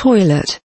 toilet.